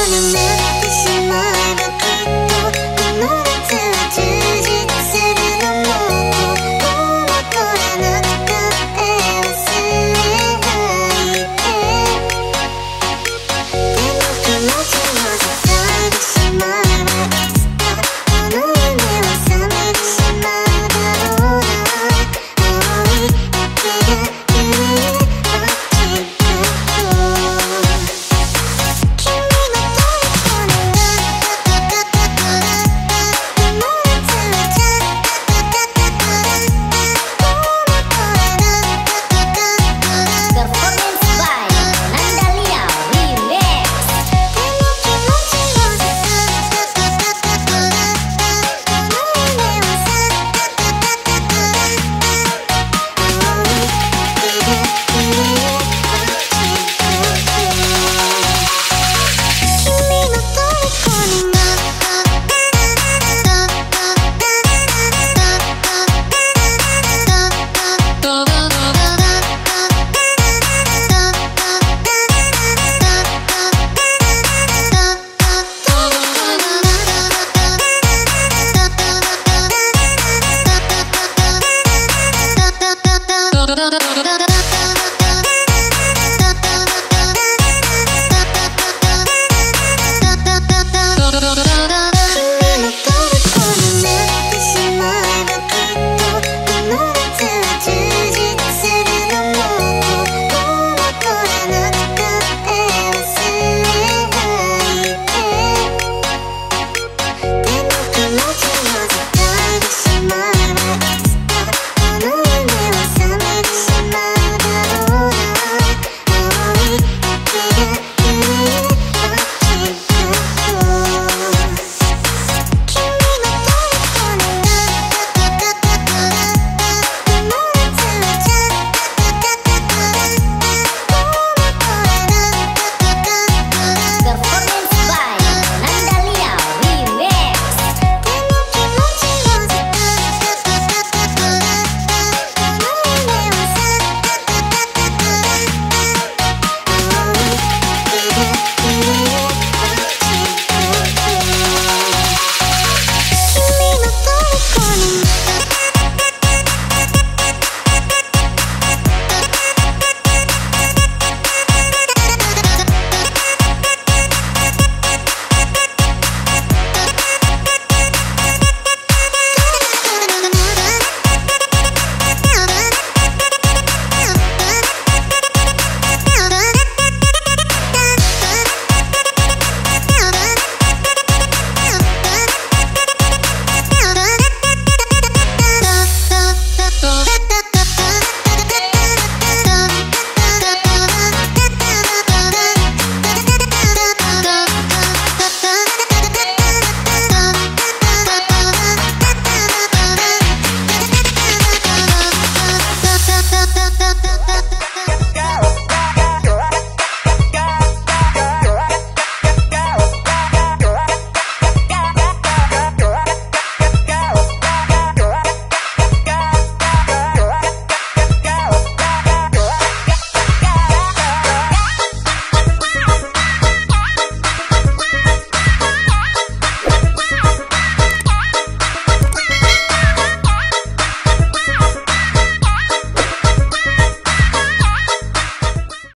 Con